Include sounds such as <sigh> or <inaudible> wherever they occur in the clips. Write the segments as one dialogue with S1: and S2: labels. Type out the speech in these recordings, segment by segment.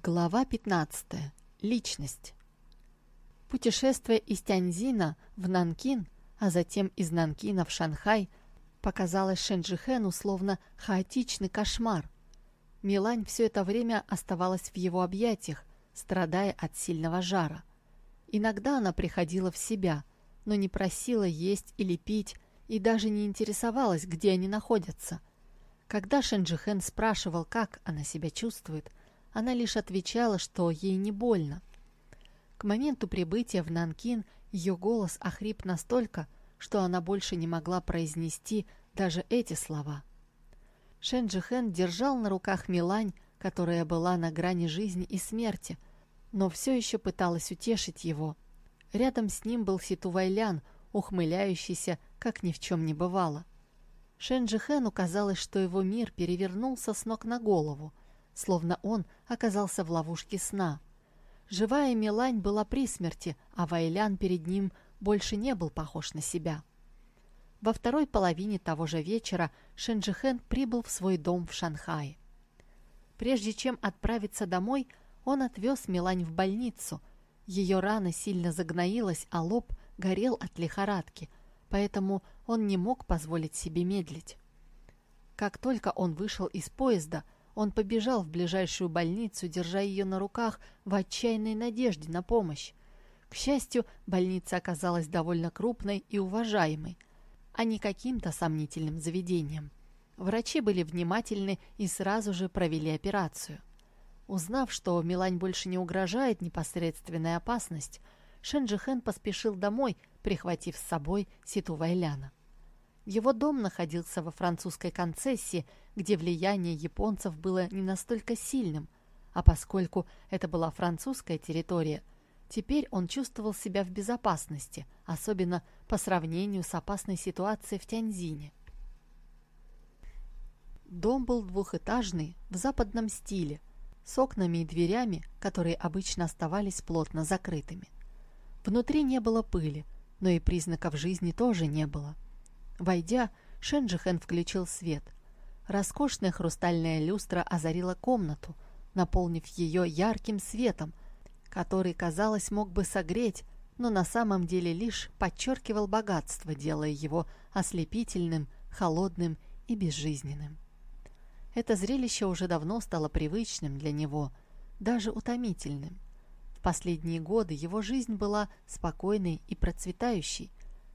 S1: Глава 15. Личность. Путешествие из Тяньзина в Нанкин, а затем из Нанкина в Шанхай, показалось Шенджихену словно хаотичный кошмар. Милань все это время оставалась в его объятиях, страдая от сильного жара. Иногда она приходила в себя, но не просила есть или пить и даже не интересовалась, где они находятся. Когда Шенджихен спрашивал, как она себя чувствует – она лишь отвечала, что ей не больно. К моменту прибытия в Нанкин ее голос охрип настолько, что она больше не могла произнести даже эти слова. Шен Джихэн держал на руках Милань, которая была на грани жизни и смерти, но все еще пыталась утешить его. Рядом с ним был Ситу Вайлян, ухмыляющийся, как ни в чем не бывало. Шен Джихэну казалось, что его мир перевернулся с ног на голову – словно он оказался в ловушке сна. Живая Милань была при смерти, а Вайлян перед ним больше не был похож на себя. Во второй половине того же вечера Шенджихен прибыл в свой дом в Шанхае. Прежде чем отправиться домой, он отвез Милань в больницу. Ее рана сильно загноилась, а лоб горел от лихорадки, поэтому он не мог позволить себе медлить. Как только он вышел из поезда, он побежал в ближайшую больницу, держа ее на руках в отчаянной надежде на помощь. К счастью, больница оказалась довольно крупной и уважаемой, а не каким-то сомнительным заведением. Врачи были внимательны и сразу же провели операцию. Узнав, что Милань больше не угрожает непосредственная опасность, Шенджихен поспешил домой, прихватив с собой Ситу Вайляна. Его дом находился во французской концессии, где влияние японцев было не настолько сильным, а поскольку это была французская территория, теперь он чувствовал себя в безопасности, особенно по сравнению с опасной ситуацией в Тяньзине. Дом был двухэтажный, в западном стиле, с окнами и дверями, которые обычно оставались плотно закрытыми. Внутри не было пыли, но и признаков жизни тоже не было. Войдя, Шенджихен включил свет. Роскошная хрустальная люстра озарила комнату, наполнив ее ярким светом, который, казалось, мог бы согреть, но на самом деле лишь подчеркивал богатство, делая его ослепительным, холодным и безжизненным. Это зрелище уже давно стало привычным для него, даже утомительным. В последние годы его жизнь была спокойной и процветающей,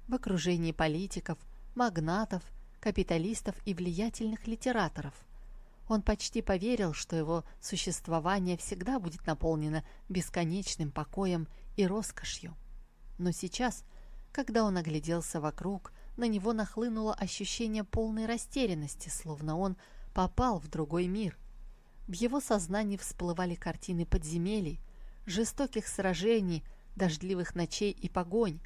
S1: в окружении политиков – магнатов, капиталистов и влиятельных литераторов. Он почти поверил, что его существование всегда будет наполнено бесконечным покоем и роскошью. Но сейчас, когда он огляделся вокруг, на него нахлынуло ощущение полной растерянности, словно он попал в другой мир. В его сознании всплывали картины подземелий, жестоких сражений, дождливых ночей и погонь,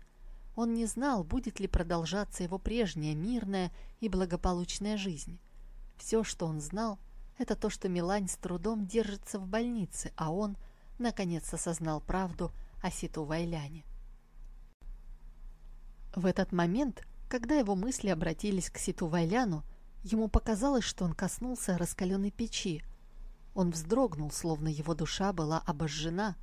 S1: он не знал, будет ли продолжаться его прежняя мирная и благополучная жизнь. Все, что он знал, это то, что Милань с трудом держится в больнице, а он, наконец, осознал правду о Ситу Вайляне. В этот момент, когда его мысли обратились к Ситу Вайляну, ему показалось, что он коснулся раскаленной печи. Он вздрогнул, словно его душа была обожжена.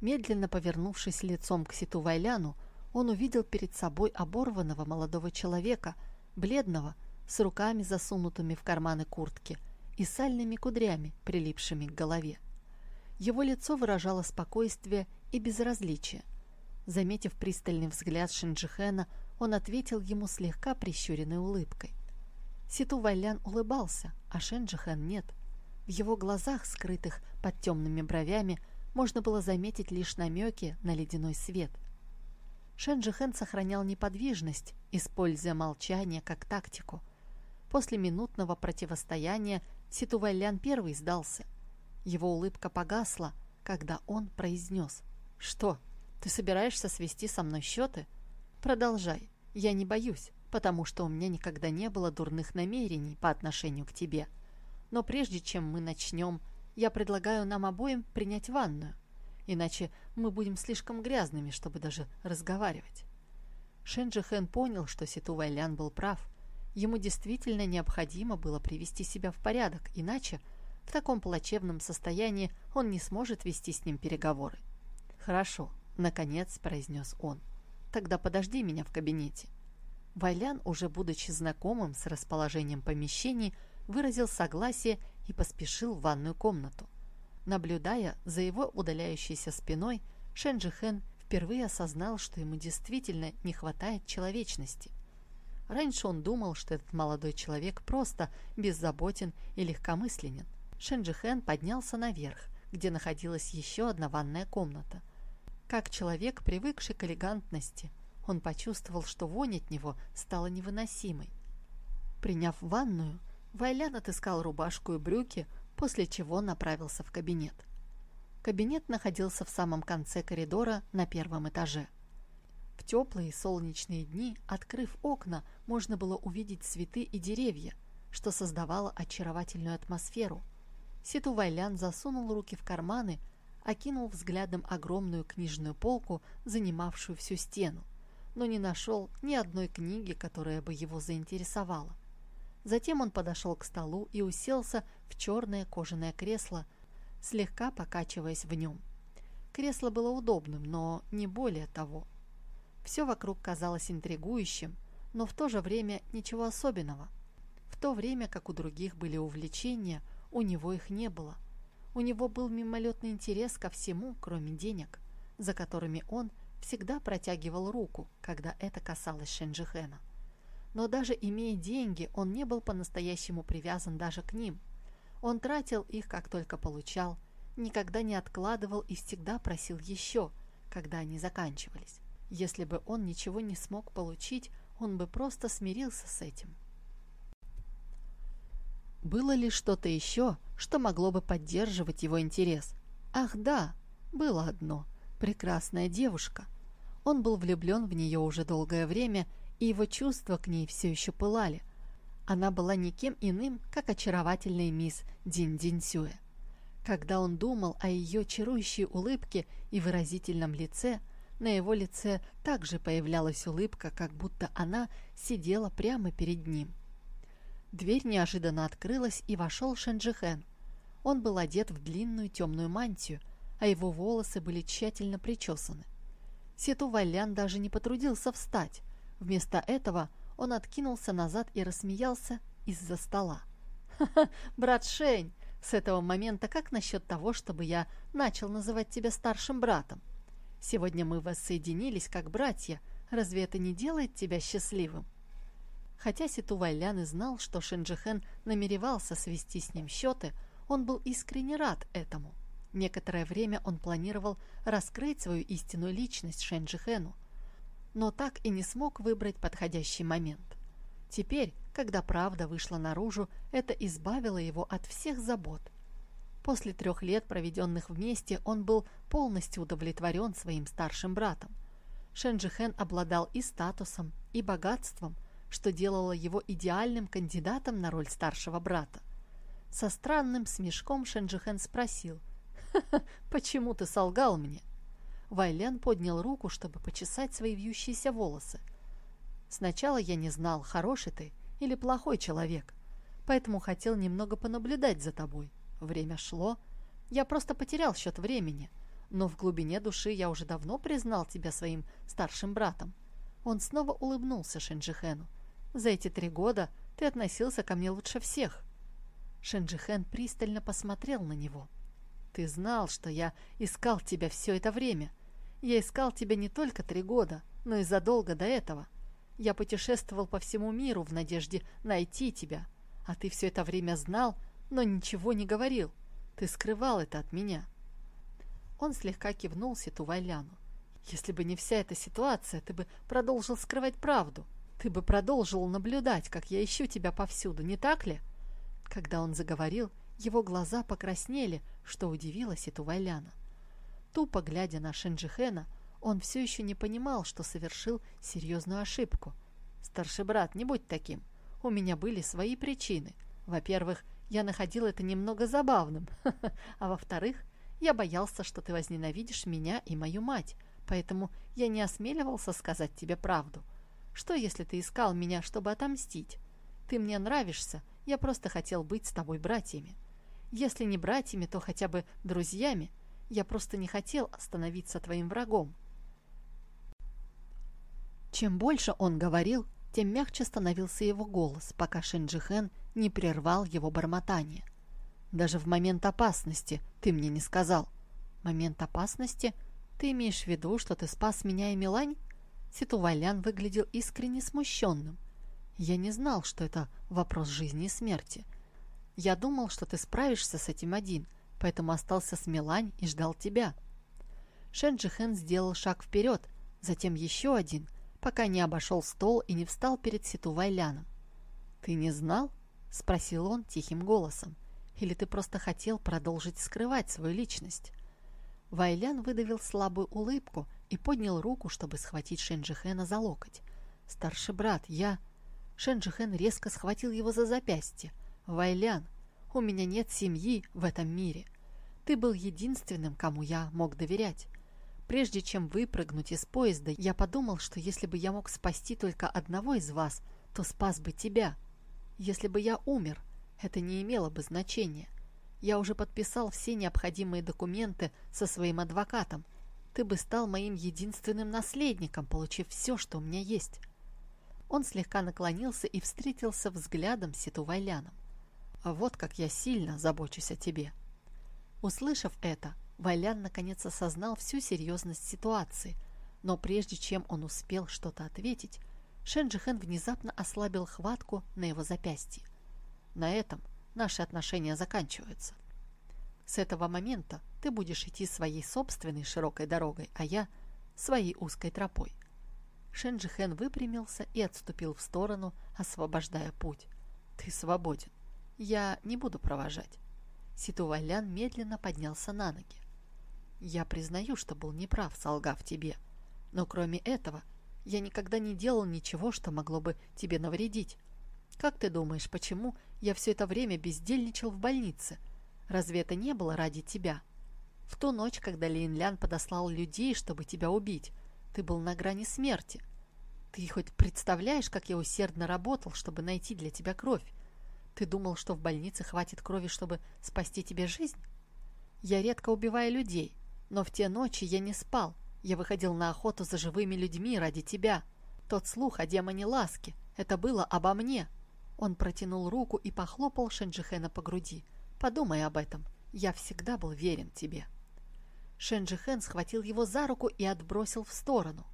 S1: Медленно повернувшись лицом к Ситу Вайляну, он увидел перед собой оборванного молодого человека, бледного, с руками засунутыми в карманы куртки и сальными кудрями, прилипшими к голове. Его лицо выражало спокойствие и безразличие. Заметив пристальный взгляд Шинджихена, он ответил ему слегка прищуренной улыбкой. Ситу Вайлян улыбался, а Шенджихен нет. В его глазах, скрытых под темными бровями, можно было заметить лишь намеки на ледяной свет – Шенджихен сохранял неподвижность, используя молчание как тактику. После минутного противостояния Ситувайлян первый сдался. Его улыбка погасла, когда он произнес. «Что, ты собираешься свести со мной счеты? Продолжай, я не боюсь, потому что у меня никогда не было дурных намерений по отношению к тебе. Но прежде чем мы начнем, я предлагаю нам обоим принять ванную иначе мы будем слишком грязными, чтобы даже разговаривать. Шенджи Хэн понял, что Ситу Вайлян был прав. Ему действительно необходимо было привести себя в порядок, иначе В таком плачевном состоянии он не сможет вести с ним переговоры. «Хорошо», — наконец произнес он. «Тогда подожди меня в кабинете». Вайлян, уже будучи знакомым с расположением помещений, выразил согласие и поспешил в ванную комнату. Наблюдая за его удаляющейся спиной, Шенджихен впервые осознал, что ему действительно не хватает человечности. Раньше он думал, что этот молодой человек просто беззаботен и легкомысленен. Шенджихен поднялся наверх, где находилась еще одна ванная комната. Как человек, привыкший к элегантности, он почувствовал, что вонь от него стала невыносимой. Приняв ванную, Вайлян отыскал рубашку и брюки, после чего направился в кабинет. Кабинет находился в самом конце коридора на первом этаже. В теплые солнечные дни, открыв окна, можно было увидеть цветы и деревья, что создавало очаровательную атмосферу. Ситу Вайлян засунул руки в карманы, окинул взглядом огромную книжную полку, занимавшую всю стену, но не нашел ни одной книги, которая бы его заинтересовала. Затем он подошел к столу и уселся в черное кожаное кресло, слегка покачиваясь в нем. Кресло было удобным, но не более того. Все вокруг казалось интригующим, но в то же время ничего особенного. В то время, как у других были увлечения, у него их не было. У него был мимолетный интерес ко всему, кроме денег, за которыми он всегда протягивал руку, когда это касалось Шенджихена. Но даже имея деньги, он не был по-настоящему привязан даже к ним. Он тратил их, как только получал, никогда не откладывал и всегда просил еще, когда они заканчивались. Если бы он ничего не смог получить, он бы просто смирился с этим. Было ли что-то еще, что могло бы поддерживать его интерес? Ах да, было одно. Прекрасная девушка. Он был влюблен в нее уже долгое время и его чувства к ней все еще пылали. Она была никем иным, как очаровательная мисс Дин Дин Сюэ. Когда он думал о ее чарующей улыбке и выразительном лице, на его лице также появлялась улыбка, как будто она сидела прямо перед ним. Дверь неожиданно открылась, и вошел Шенджихен. Он был одет в длинную темную мантию, а его волосы были тщательно причесаны. Сету Валян даже не потрудился встать. Вместо этого он откинулся назад и рассмеялся из-за стола. «Ха-ха, <laughs> брат Шень, с этого момента как насчет того, чтобы я начал называть тебя старшим братом? Сегодня мы воссоединились как братья. Разве это не делает тебя счастливым?» Хотя Ситу Вайлян и знал, что Шенджихен намеревался свести с ним счеты, он был искренне рад этому. Некоторое время он планировал раскрыть свою истинную личность Шенджихену, но так и не смог выбрать подходящий момент. Теперь, когда правда вышла наружу, это избавило его от всех забот. После трех лет, проведенных вместе, он был полностью удовлетворен своим старшим братом. Шенджихен обладал и статусом, и богатством, что делало его идеальным кандидатом на роль старшего брата. Со странным смешком Шенджихен спросил, «Ха -ха, «Почему ты солгал мне?» Вайлян поднял руку, чтобы почесать свои вьющиеся волосы. «Сначала я не знал, хороший ты или плохой человек, поэтому хотел немного понаблюдать за тобой. Время шло. Я просто потерял счет времени, но в глубине души я уже давно признал тебя своим старшим братом». Он снова улыбнулся Шенджихену. «За эти три года ты относился ко мне лучше всех». Шенджихен пристально посмотрел на него. «Ты знал, что я искал тебя все это время. Я искал тебя не только три года, но и задолго до этого. Я путешествовал по всему миру в надежде найти тебя, а ты все это время знал, но ничего не говорил. Ты скрывал это от меня». Он слегка кивнул Ситувайляну. «Если бы не вся эта ситуация, ты бы продолжил скрывать правду. Ты бы продолжил наблюдать, как я ищу тебя повсюду, не так ли?» Когда он заговорил, его глаза покраснели, что удивило Ситувайляна. Тупо глядя на Шенджихена, он все еще не понимал, что совершил серьезную ошибку. «Старший брат, не будь таким. У меня были свои причины. Во-первых, я находил это немного забавным, <laughs> а во-вторых, я боялся, что ты возненавидишь меня и мою мать, поэтому я не осмеливался сказать тебе правду. Что, если ты искал меня, чтобы отомстить? Ты мне нравишься, я просто хотел быть с тобой братьями. Если не братьями, то хотя бы друзьями. Я просто не хотел становиться твоим врагом. Чем больше он говорил, тем мягче становился его голос, пока Шенджихен не прервал его бормотание. «Даже в момент опасности ты мне не сказал». «Момент опасности? Ты имеешь в виду, что ты спас меня и Милань?» Ситувалян выглядел искренне смущенным. «Я не знал, что это вопрос жизни и смерти. Я думал, что ты справишься с этим один, поэтому остался с Милань и ждал тебя». Шенджихен сделал шаг вперед, затем еще один, пока не обошел стол и не встал перед Ситу Вайляном. «Ты не знал?» — спросил он тихим голосом. «Или ты просто хотел продолжить скрывать свою личность?» Вайлян выдавил слабую улыбку и поднял руку, чтобы схватить Шенджихена за локоть. «Старший брат, я...» Шенджихен резко схватил его за запястье. «Вайлян, у меня нет семьи в этом мире. Ты был единственным, кому я мог доверять. Прежде чем выпрыгнуть из поезда, я подумал, что если бы я мог спасти только одного из вас, то спас бы тебя. Если бы я умер, это не имело бы значения. Я уже подписал все необходимые документы со своим адвокатом. Ты бы стал моим единственным наследником, получив все, что у меня есть. Он слегка наклонился и встретился взглядом с Ситувайляном. «Вот как я сильно забочусь о тебе». Услышав это, Валян наконец осознал всю серьезность ситуации, но прежде чем он успел что-то ответить, Шенджихен внезапно ослабил хватку на его запястье. На этом наши отношения заканчиваются. С этого момента ты будешь идти своей собственной широкой дорогой, а я – своей узкой тропой. Шенджихен выпрямился и отступил в сторону, освобождая путь. Ты свободен. Я не буду провожать. Ситувалян медленно поднялся на ноги. Я признаю, что был неправ, солгав тебе. Но кроме этого, я никогда не делал ничего, что могло бы тебе навредить. Как ты думаешь, почему я все это время бездельничал в больнице? Разве это не было ради тебя? В ту ночь, когда Линлян подослал людей, чтобы тебя убить, ты был на грани смерти. Ты хоть представляешь, как я усердно работал, чтобы найти для тебя кровь? Ты думал, что в больнице хватит крови, чтобы спасти тебе жизнь? Я редко убиваю людей, но в те ночи я не спал. Я выходил на охоту за живыми людьми ради тебя. Тот слух о демоне ласки. Это было обо мне. Он протянул руку и похлопал Шенджихена по груди. Подумай об этом. Я всегда был верен тебе. Шенджихен схватил его за руку и отбросил в сторону.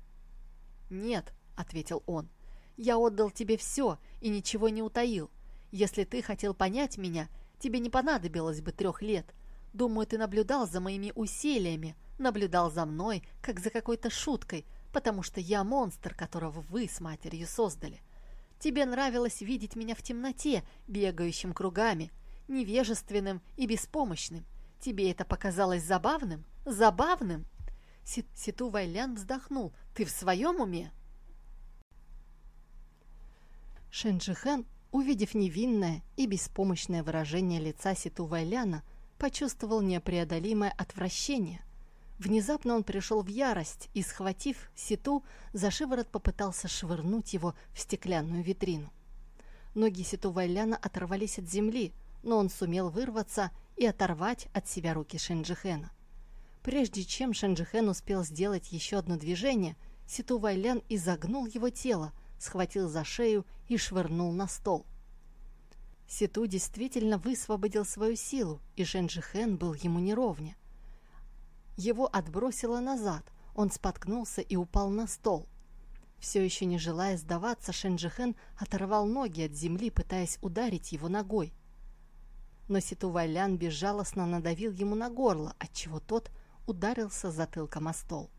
S1: «Нет», — ответил он, — «я отдал тебе все и ничего не утаил. Если ты хотел понять меня, тебе не понадобилось бы трех лет. Думаю, ты наблюдал за моими усилиями, наблюдал за мной, как за какой-то шуткой, потому что я монстр, которого вы с матерью создали. Тебе нравилось видеть меня в темноте, бегающим кругами, невежественным и беспомощным. Тебе это показалось забавным? Забавным?» Ситу Вайлян вздохнул. «Ты в своем уме?» Шенджихен, увидев невинное и беспомощное выражение лица Ситу Вайляна, почувствовал непреодолимое отвращение. Внезапно он пришел в ярость и, схватив Ситу, за шиворот попытался швырнуть его в стеклянную витрину. Ноги Ситу Вайляна оторвались от земли, но он сумел вырваться и оторвать от себя руки Шенджихена. Прежде чем Шенджихен успел сделать еще одно движение, Ситу Вайлян изогнул его тело, схватил за шею и швырнул на стол. Ситу действительно высвободил свою силу, и Шенджихен был ему неровня. Его отбросило назад, он споткнулся и упал на стол. Все еще не желая сдаваться, Шенджихен оторвал ноги от земли, пытаясь ударить его ногой. Но Ситу Вайлян безжалостно надавил ему на горло, отчего тот ударился затылком о стол.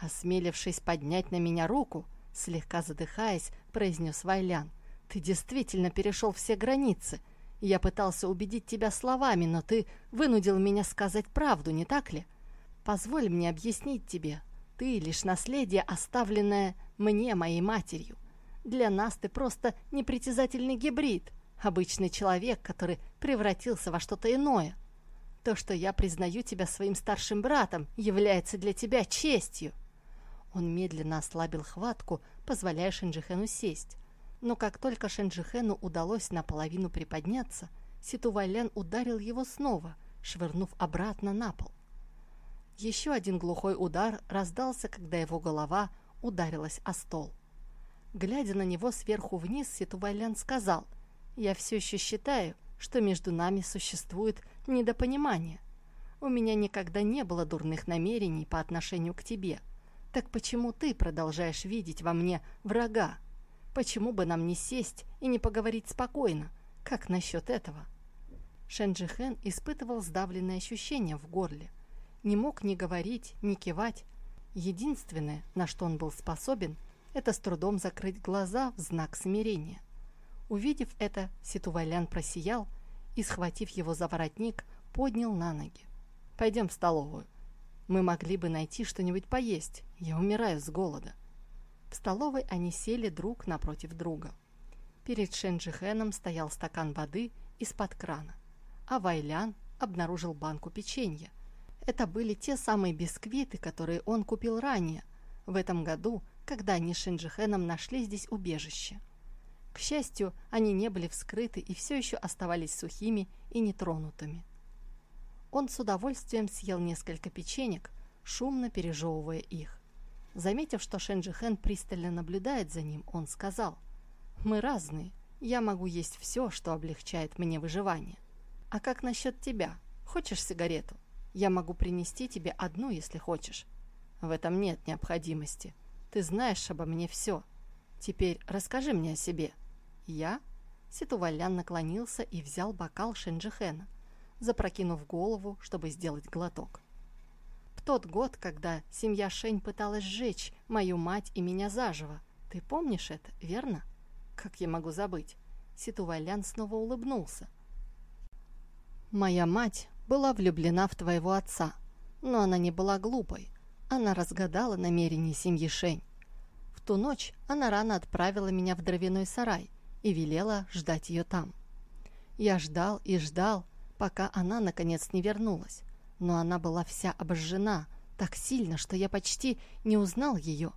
S1: Осмелившись поднять на меня руку, слегка задыхаясь, произнес Вайлян — ты действительно перешел все границы. Я пытался убедить тебя словами, но ты вынудил меня сказать правду, не так ли? Позволь мне объяснить тебе. Ты лишь наследие, оставленное мне, моей матерью. Для нас ты просто непритязательный гибрид, обычный человек, который превратился во что-то иное. То, что я признаю тебя своим старшим братом, является для тебя честью. Он медленно ослабил хватку, позволяя Шинджихену сесть но как только Шенджихену удалось наполовину приподняться, Ситувалян ударил его снова, швырнув обратно на пол. Еще один глухой удар раздался, когда его голова ударилась о стол. Глядя на него сверху вниз, Ситувалян сказал, «Я все еще считаю, что между нами существует недопонимание. У меня никогда не было дурных намерений по отношению к тебе. Так почему ты продолжаешь видеть во мне врага? Почему бы нам не сесть и не поговорить спокойно? Как насчет этого?» Шенджихен испытывал сдавленное ощущение в горле. Не мог ни говорить, ни кивать. Единственное, на что он был способен, это с трудом закрыть глаза в знак смирения. Увидев это, Ситувалян просиял и, схватив его за воротник, поднял на ноги. «Пойдем в столовую. Мы могли бы найти что-нибудь поесть. Я умираю с голода». В столовой они сели друг напротив друга. Перед Шенджихеном стоял стакан воды из-под крана, а Вайлян обнаружил банку печенья. Это были те самые бисквиты, которые он купил ранее, в этом году, когда они с Шинджихеном нашли здесь убежище. К счастью, они не были вскрыты и все еще оставались сухими и нетронутыми. Он с удовольствием съел несколько печенек, шумно пережевывая их. Заметив, что Шенджихен пристально наблюдает за ним, он сказал, «Мы разные. Я могу есть все, что облегчает мне выживание. А как насчет тебя? Хочешь сигарету? Я могу принести тебе одну, если хочешь. В этом нет необходимости. Ты знаешь обо мне все. Теперь расскажи мне о себе». «Я?» Ситувалян наклонился и взял бокал Шенджихена, запрокинув голову, чтобы сделать глоток. В тот год, когда семья Шень пыталась сжечь мою мать и меня заживо, ты помнишь это, верно? Как я могу забыть? Ситувалян снова улыбнулся. Моя мать была влюблена в твоего отца, но она не была глупой. Она разгадала намерения семьи Шень. В ту ночь она рано отправила меня в дровяной сарай и велела ждать ее там. Я ждал и ждал, пока она, наконец, не вернулась. Но она была вся обожжена, так сильно, что я почти не узнал ее.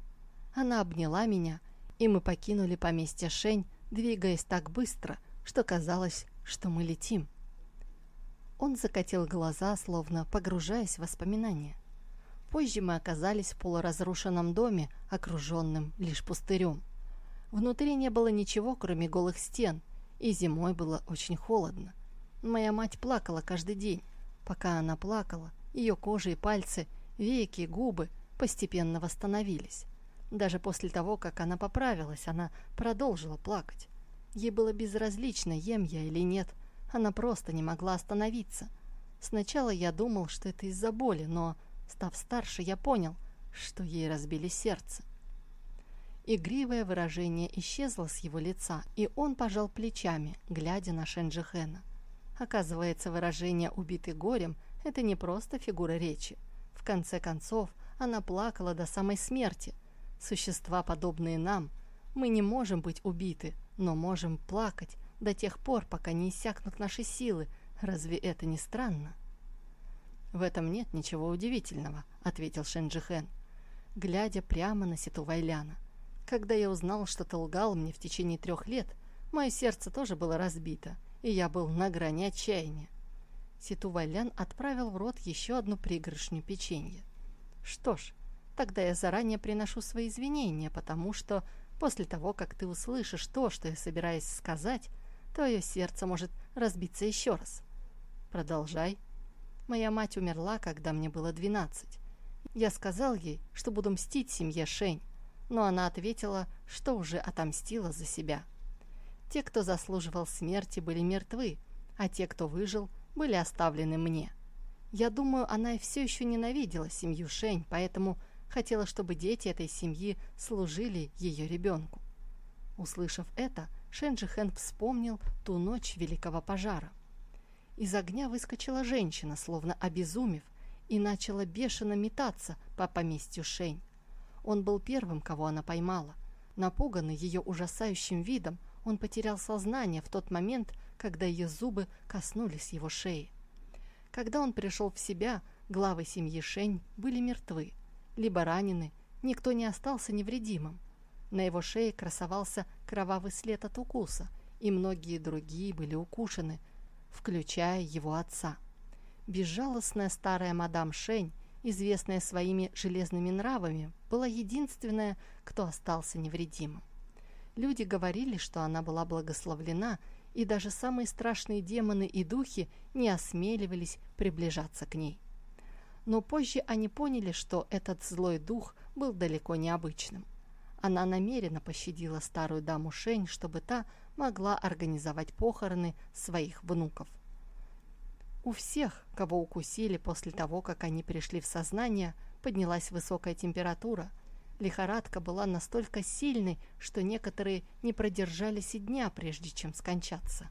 S1: Она обняла меня, и мы покинули поместье Шень, двигаясь так быстро, что казалось, что мы летим. Он закатил глаза, словно погружаясь в воспоминания. Позже мы оказались в полуразрушенном доме, окруженном лишь пустырем. Внутри не было ничего, кроме голых стен, и зимой было очень холодно. Моя мать плакала каждый день. Пока она плакала, ее кожа и пальцы, веки, губы постепенно восстановились. Даже после того, как она поправилась, она продолжила плакать. Ей было безразлично, ем я или нет, она просто не могла остановиться. Сначала я думал, что это из-за боли, но, став старше, я понял, что ей разбили сердце. Игривое выражение исчезло с его лица, и он пожал плечами, глядя на Шенджихена. Оказывается, выражение «убитый горем» — это не просто фигура речи. В конце концов, она плакала до самой смерти. Существа, подобные нам, мы не можем быть убиты, но можем плакать до тех пор, пока не иссякнут наши силы. Разве это не странно? «В этом нет ничего удивительного», — ответил Шенджихен, глядя прямо на Ситу Вайляна. Когда я узнал, что ты лгал мне в течение трех лет, мое сердце тоже было разбито, и я был на грани отчаяния. Ситу Вайлян отправил в рот еще одну пригоршню печенья. Что ж, тогда я заранее приношу свои извинения, потому что после того, как ты услышишь то, что я собираюсь сказать, твое сердце может разбиться еще раз. Продолжай. Моя мать умерла, когда мне было двенадцать. Я сказал ей, что буду мстить семье Шень, но она ответила, что уже отомстила за себя. Те, кто заслуживал смерти, были мертвы, а те, кто выжил, были оставлены мне. Я думаю, она и все еще ненавидела семью Шень, поэтому хотела, чтобы дети этой семьи служили ее ребенку. Услышав это, Шенджихен вспомнил ту ночь великого пожара. Из огня выскочила женщина, словно обезумев, и начала бешено метаться по поместью Шень. Он был первым, кого она поймала. Напуганный ее ужасающим видом, он потерял сознание в тот момент, когда ее зубы коснулись его шеи. Когда он пришел в себя, главы семьи Шень были мертвы, либо ранены, никто не остался невредимым. На его шее красовался кровавый след от укуса, и многие другие были укушены, включая его отца. Безжалостная старая мадам Шень, известная своими железными нравами, была единственная, кто остался невредимым. Люди говорили, что она была благословлена, и даже самые страшные демоны и духи не осмеливались приближаться к ней. Но позже они поняли, что этот злой дух был далеко не обычным. Она намеренно пощадила старую даму Шень, чтобы та могла организовать похороны своих внуков. У всех, кого укусили после того, как они пришли в сознание, поднялась высокая температура. Лихорадка была настолько сильной, что некоторые не продержались и дня, прежде чем скончаться.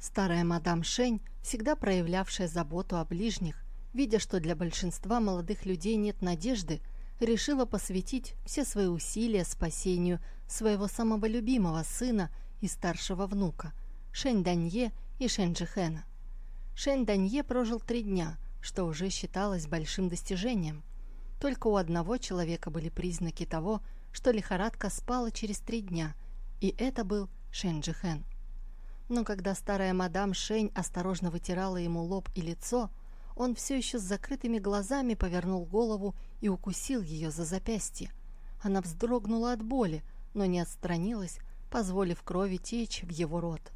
S1: Старая мадам Шень, всегда проявлявшая заботу о ближних, видя, что для большинства молодых людей нет надежды, решила посвятить все свои усилия спасению своего самого любимого сына и старшего внука, Шэнь Данье и Шэнь Джихэна. Шэнь Данье прожил три дня, что уже считалось большим достижением. Только у одного человека были признаки того, что лихорадка спала через три дня, и это был Шэнь Джихэн. Но когда старая мадам Шэнь осторожно вытирала ему лоб и лицо, он все еще с закрытыми глазами повернул голову и укусил ее за запястье. Она вздрогнула от боли, но не отстранилась, позволив крови течь в его рот.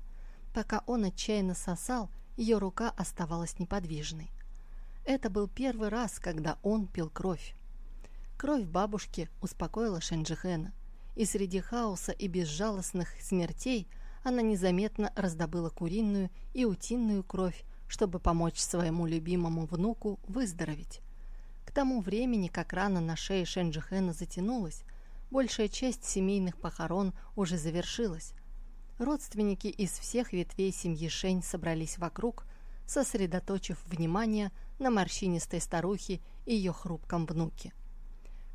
S1: Пока он отчаянно сосал, ее рука оставалась неподвижной. Это был первый раз, когда он пил кровь. Кровь бабушки успокоила Шенджихена, и среди хаоса и безжалостных смертей она незаметно раздобыла куриную и утиную кровь, чтобы помочь своему любимому внуку выздороветь. К тому времени, как рана на шее Шенджихена затянулась, большая часть семейных похорон уже завершилась. Родственники из всех ветвей семьи Шень собрались вокруг, сосредоточив внимание на морщинистой старухе и ее хрупком внуке.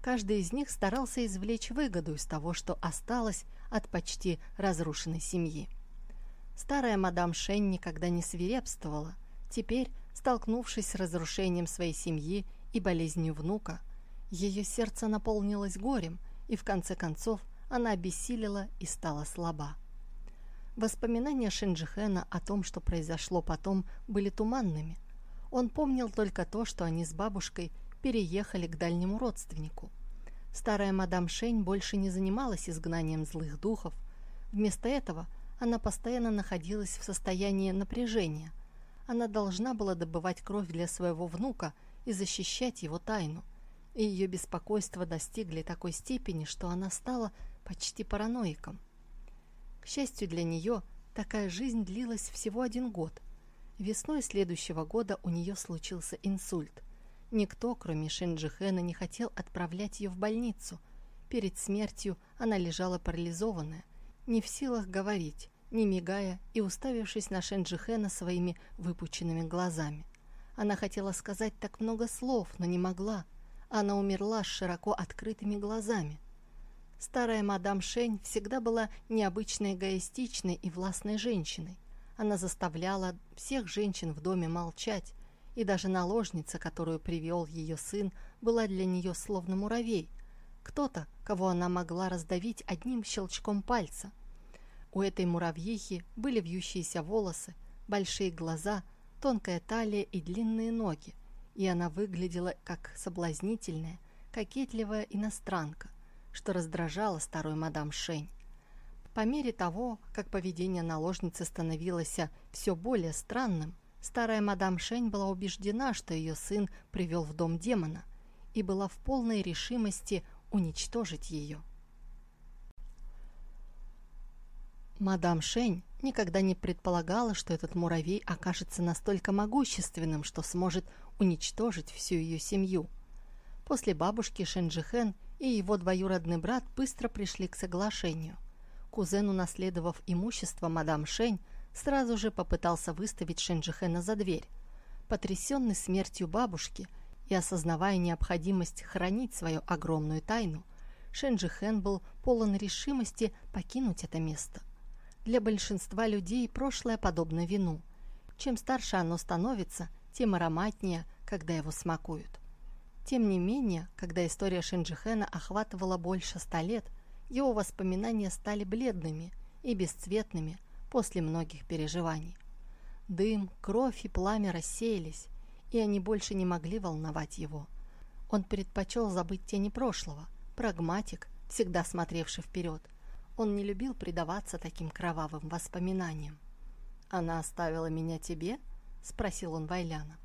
S1: Каждый из них старался извлечь выгоду из того, что осталось от почти разрушенной семьи. Старая мадам Шень никогда не свирепствовала. Теперь, столкнувшись с разрушением своей семьи и болезнью внука, ее сердце наполнилось горем, и в конце концов она обессилила и стала слаба. Воспоминания Шинджихена о том, что произошло потом, были туманными. Он помнил только то, что они с бабушкой переехали к дальнему родственнику. Старая мадам Шень больше не занималась изгнанием злых духов. Вместо этого она постоянно находилась в состоянии напряжения. Она должна была добывать кровь для своего внука и защищать его тайну. И ее беспокойство достигли такой степени, что она стала почти параноиком. К счастью для нее, такая жизнь длилась всего один год. Весной следующего года у нее случился инсульт. Никто, кроме Шинджихена, не хотел отправлять ее в больницу. Перед смертью она лежала парализованная, не в силах говорить, не мигая и уставившись на Шенджихена своими выпученными глазами. Она хотела сказать так много слов, но не могла. Она умерла с широко открытыми глазами. Старая мадам Шень всегда была необычно эгоистичной и властной женщиной. Она заставляла всех женщин в доме молчать, и даже наложница, которую привел ее сын, была для нее словно муравей, кто-то, кого она могла раздавить одним щелчком пальца. У этой муравьихи были вьющиеся волосы, большие глаза, тонкая талия и длинные ноги, и она выглядела как соблазнительная, кокетливая иностранка что раздражало старую мадам Шень. По мере того, как поведение наложницы становилось все более странным, старая мадам Шень была убеждена, что ее сын привел в дом демона, и была в полной решимости уничтожить ее. Мадам Шень никогда не предполагала, что этот муравей окажется настолько могущественным, что сможет уничтожить всю ее семью. После бабушки Шенджихен и его двоюродный брат быстро пришли к соглашению. Кузен, унаследовав имущество мадам Шень, сразу же попытался выставить Шенджихена за дверь. Потрясенный смертью бабушки и осознавая необходимость хранить свою огромную тайну, Шенджихен был полон решимости покинуть это место. Для большинства людей прошлое подобно вину. Чем старше оно становится, тем ароматнее, когда его смакуют. Тем не менее, когда история Шинджихена охватывала больше ста лет, его воспоминания стали бледными и бесцветными после многих переживаний. Дым, кровь и пламя рассеялись, и они больше не могли волновать его. Он предпочел забыть тени прошлого, прагматик, всегда смотревший вперед. Он не любил предаваться таким кровавым воспоминаниям. «Она оставила меня тебе?» — спросил он Вайляна.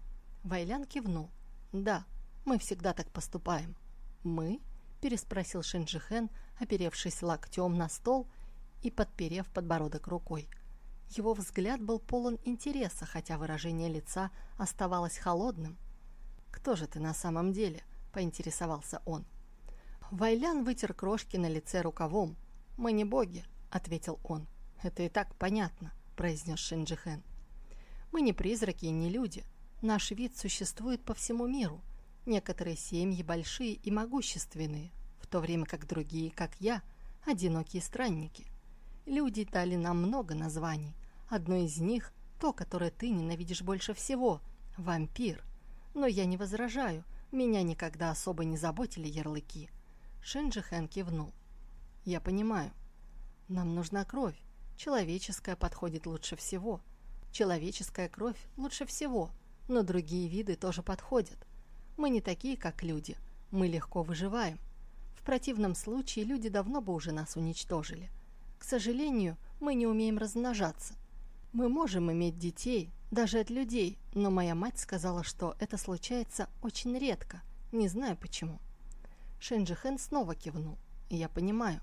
S1: Вайлян кивнул. «Да, мы всегда так поступаем». «Мы?» — переспросил Шинджихен, оперевшись локтем на стол и подперев подбородок рукой. Его взгляд был полон интереса, хотя выражение лица оставалось холодным. «Кто же ты на самом деле?» — поинтересовался он. Вайлян вытер крошки на лице рукавом. «Мы не боги», — ответил он. «Это и так понятно», — произнес Шинджихен. «Мы не призраки и не люди. Наш вид существует по всему миру. Некоторые семьи большие и могущественные, в то время как другие, как я, одинокие странники. Люди дали нам много названий. Одно из них – то, которое ты ненавидишь больше всего – вампир. Но я не возражаю, меня никогда особо не заботили ярлыки. Шенджи Хэн кивнул. Я понимаю. Нам нужна кровь. Человеческая подходит лучше всего. Человеческая кровь лучше всего, но другие виды тоже подходят. Мы не такие, как люди. Мы легко выживаем. В противном случае люди давно бы уже нас уничтожили. К сожалению, мы не умеем размножаться. Мы можем иметь детей, даже от людей, но моя мать сказала, что это случается очень редко. Не знаю почему. Шенджихен снова кивнул. Я понимаю.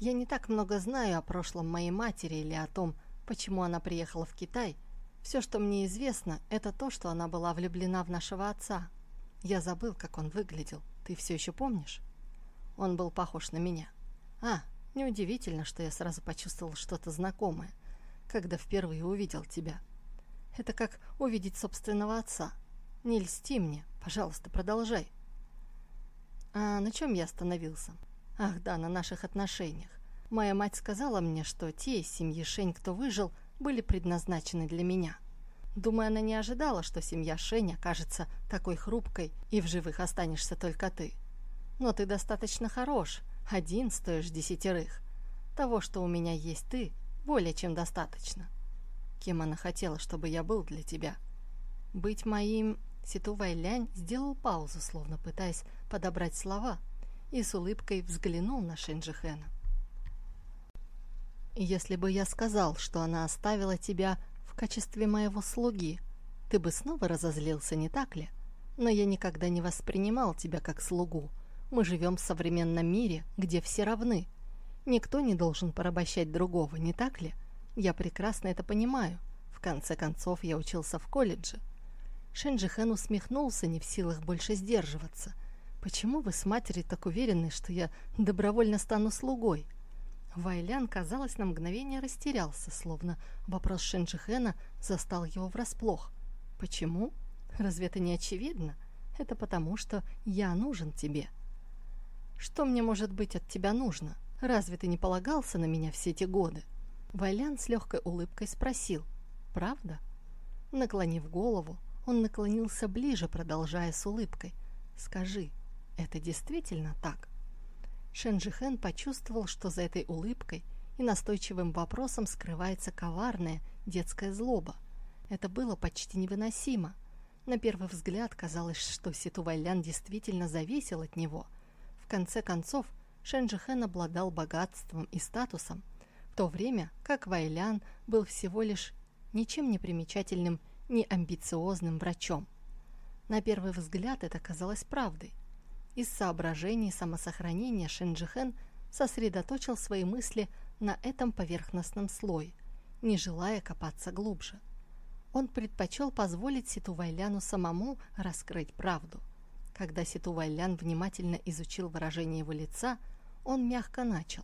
S1: Я не так много знаю о прошлом моей матери или о том, почему она приехала в Китай. Все, что мне известно, это то, что она была влюблена в нашего отца. Я забыл, как он выглядел. Ты все еще помнишь? Он был похож на меня. А, Неудивительно, что я сразу почувствовал что-то знакомое, когда впервые увидел тебя. Это как увидеть собственного отца. Не льсти мне, пожалуйста, продолжай. А на чем я остановился? Ах да, на наших отношениях. Моя мать сказала мне, что те из семьи Шень, кто выжил, были предназначены для меня. Думаю, она не ожидала, что семья Шень окажется такой хрупкой, и в живых останешься только ты. Но ты достаточно хорош, один стоишь десятерых. Того, что у меня есть ты, более чем достаточно. Кем она хотела, чтобы я был для тебя? Быть моим... Ситу Вайлянь сделал паузу, словно пытаясь подобрать слова, и с улыбкой взглянул на Шинджихена. «Если бы я сказал, что она оставила тебя в качестве моего слуги, ты бы снова разозлился, не так ли? Но я никогда не воспринимал тебя как слугу, мы живем в современном мире, где все равны. Никто не должен порабощать другого, не так ли? Я прекрасно это понимаю. В конце концов, я учился в колледже. Шенджихен усмехнулся, не в силах больше сдерживаться. «Почему вы с матерью так уверены, что я добровольно стану слугой?» Вайлян, казалось, на мгновение растерялся, словно вопрос Шенджихена застал его врасплох. «Почему? Разве это не очевидно? Это потому, что я нужен тебе». Что мне, может быть, от тебя нужно? Разве ты не полагался на меня все эти годы?» Вайлян с легкой улыбкой спросил. «Правда?» Наклонив голову, он наклонился ближе, продолжая с улыбкой. «Скажи, это действительно так?» Шенджихен почувствовал, что за этой улыбкой и настойчивым вопросом скрывается коварная детская злоба. Это было почти невыносимо. На первый взгляд казалось, что Ситу Вайлян действительно зависел от него – конце концов, Шенджихен обладал богатством и статусом, в то время как Вайлян был всего лишь ничем не примечательным, не амбициозным врачом. На первый взгляд это казалось правдой. Из соображений самосохранения Шенджихен сосредоточил свои мысли на этом поверхностном слое, не желая копаться глубже. Он предпочел позволить Ситу Вайляну самому раскрыть правду. Когда Ситу Вайлян внимательно изучил выражение его лица, он мягко начал.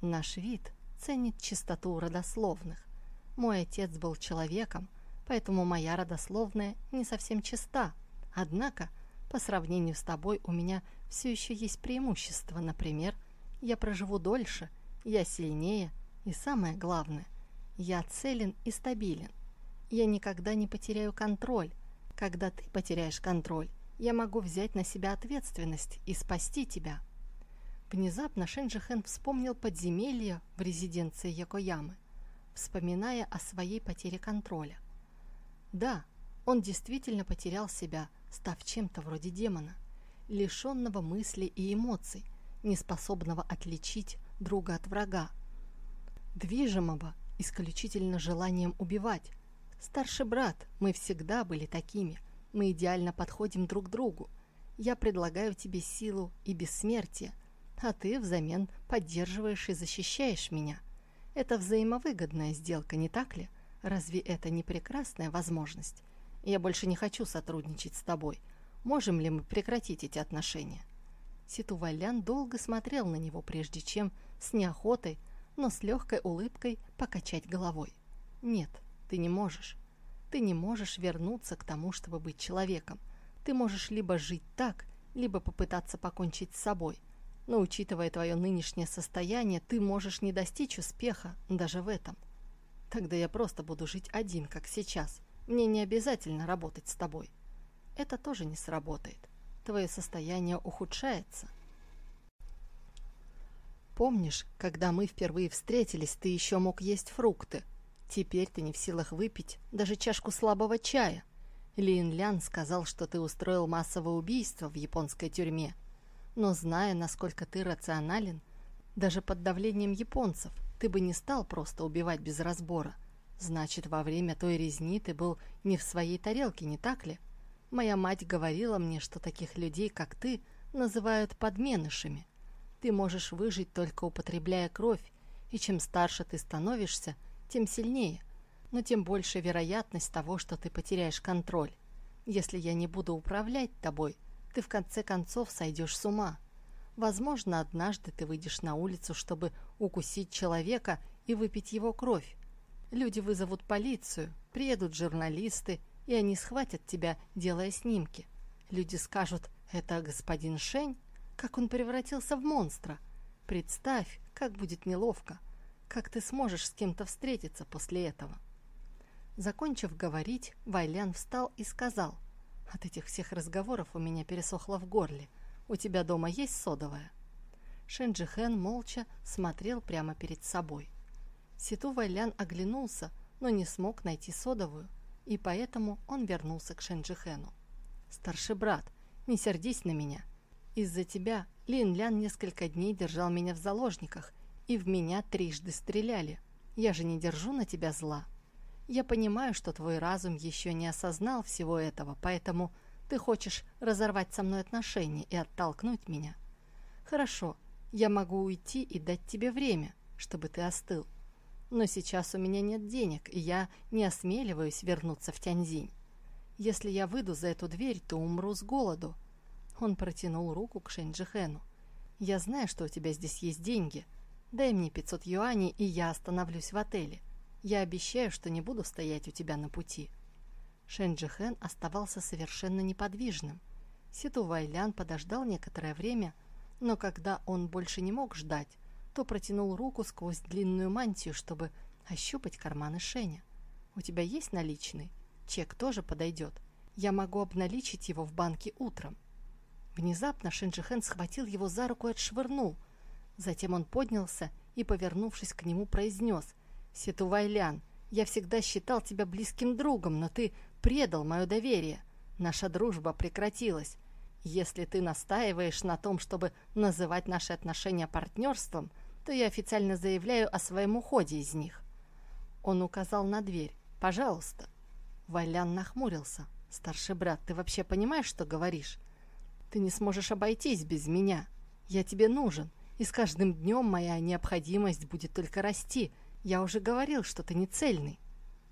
S1: «Наш вид ценит чистоту родословных. Мой отец был человеком, поэтому моя родословная не совсем чиста. Однако, по сравнению с тобой, у меня все еще есть преимущество. Например, я проживу дольше, я сильнее, и самое главное, я целен и стабилен. Я никогда не потеряю контроль. Когда ты потеряешь контроль, я могу взять на себя ответственность и спасти тебя». Внезапно Шенджихен вспомнил подземелье в резиденции Якоямы.
S2: вспоминая о своей потере контроля. Да, он действительно потерял себя, став чем-то вроде демона, лишенного мыслей и эмоций, неспособного отличить друга от врага, движимого исключительно желанием убивать. Старший брат, мы всегда были такими, мы идеально подходим друг другу. Я предлагаю тебе силу и бессмертие, а ты взамен поддерживаешь и защищаешь меня. Это взаимовыгодная сделка, не так ли? Разве это не прекрасная возможность? Я больше не хочу сотрудничать с тобой. Можем ли мы прекратить эти отношения?» Ситувалян долго смотрел на него, прежде чем с неохотой, но с легкой улыбкой покачать головой. «Нет, ты не можешь. Ты не можешь вернуться к тому, чтобы быть человеком. Ты можешь либо жить так, либо попытаться покончить с собой. Но учитывая твое нынешнее состояние, ты можешь не достичь успеха даже в этом. Тогда я просто буду жить один, как сейчас, мне не обязательно работать с тобой. Это тоже не сработает. Твое состояние ухудшается. Помнишь, когда мы впервые встретились, ты еще мог есть фрукты. Теперь ты не в силах выпить даже чашку слабого чая. Лин Лян сказал, что ты устроил массовое убийство в японской тюрьме. Но зная, насколько ты рационален, даже под давлением японцев, ты бы не стал просто убивать без разбора. Значит, во время той резни ты был не в своей тарелке, не так ли? Моя мать говорила мне, что таких людей, как ты, называют подменышами. Ты можешь выжить только употребляя кровь, и чем старше ты становишься, тем сильнее, но тем больше вероятность того, что ты потеряешь контроль. Если я не буду управлять тобой, ты в конце концов сойдешь с ума. Возможно, однажды ты выйдешь на улицу, чтобы укусить человека и выпить его кровь, Люди вызовут полицию, приедут журналисты, и они схватят тебя, делая снимки. Люди скажут, это господин Шень, как он превратился в монстра. Представь, как будет неловко, как ты сможешь с кем-то встретиться после этого. Закончив говорить, Вайлян встал и сказал, от этих всех разговоров у меня пересохло в горле. У тебя дома есть содовая? Шенджихен молча смотрел прямо перед собой. Ситу Вайлян оглянулся, но не смог найти содовую, и поэтому он вернулся к Шенджихену. «Старший брат, не сердись на меня. Из-за тебя Лин Лян несколько дней держал меня в заложниках, и в меня трижды стреляли. Я же не держу на тебя зла. Я понимаю, что твой разум еще не осознал всего этого, поэтому ты хочешь разорвать со мной отношения и оттолкнуть меня. Хорошо, я могу уйти и дать тебе время, чтобы ты остыл. Но сейчас у меня нет денег, и я не осмеливаюсь вернуться в Тяньзинь. Если я выйду за эту дверь, то умру с голоду. Он протянул руку к Шэньджихену. Я знаю, что у тебя здесь есть деньги. Дай мне 500 юаней, и я остановлюсь в отеле. Я обещаю, что не буду стоять у тебя на пути. Шэньджихен оставался совершенно неподвижным. Ситу Вайлян подождал некоторое время, но когда он больше не мог ждать, то протянул руку сквозь длинную мантию, чтобы ощупать карманы Шеня. «У тебя есть наличный? Чек тоже подойдет. Я могу обналичить его в банке утром». Внезапно Шинджихен схватил его за руку и отшвырнул. Затем он поднялся и, повернувшись к нему, произнес «Сетувайлян, я всегда считал тебя близким другом, но ты предал мое доверие. Наша дружба прекратилась. Если ты настаиваешь на том, чтобы называть наши отношения партнерством, то я официально заявляю о своем уходе из них». Он указал на дверь. «Пожалуйста». Валян нахмурился. «Старший брат, ты вообще понимаешь, что говоришь? Ты не сможешь обойтись без меня. Я тебе нужен, и с каждым днем моя необходимость будет только расти. Я уже говорил, что ты не цельный».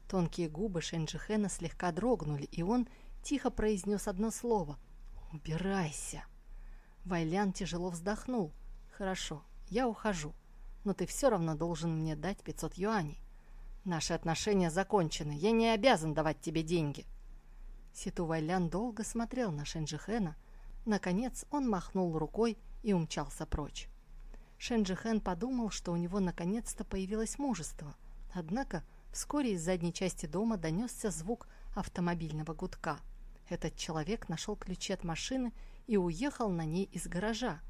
S2: Тонкие губы Шенджихена слегка дрогнули, и он тихо произнес одно слово «Убирайся». Вайлян тяжело вздохнул. «Хорошо, я ухожу, но ты все равно должен мне дать 500 юаней. Наши отношения закончены, я не обязан давать тебе деньги». Ситу Вайлян долго смотрел на Шенджихена. Наконец он махнул рукой и умчался прочь. Шенджихен подумал, что у него наконец-то появилось мужество. Однако вскоре из задней части дома донесся звук автомобильного гудка. Этот человек нашел ключи от машины и уехал на ней из гаража –